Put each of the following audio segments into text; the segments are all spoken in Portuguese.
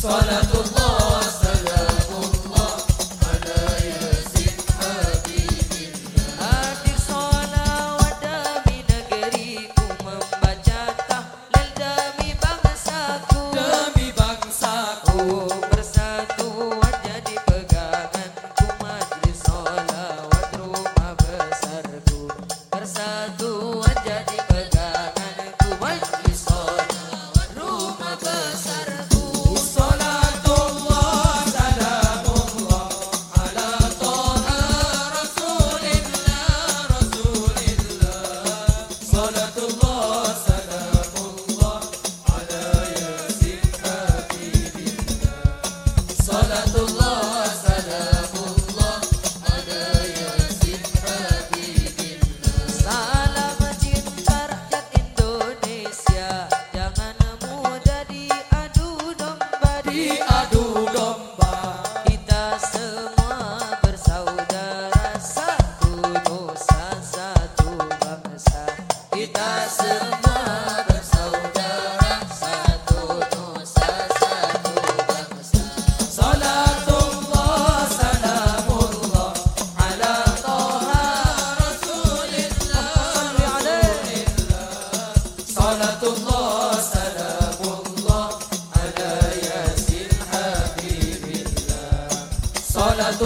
Só na turbona.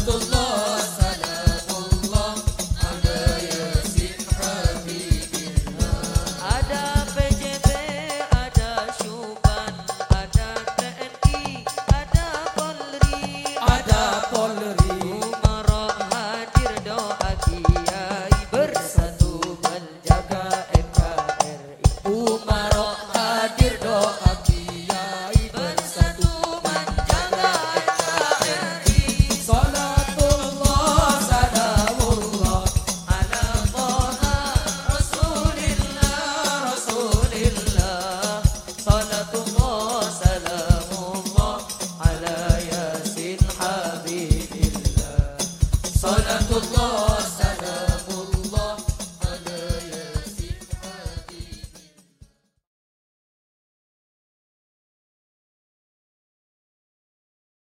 tantos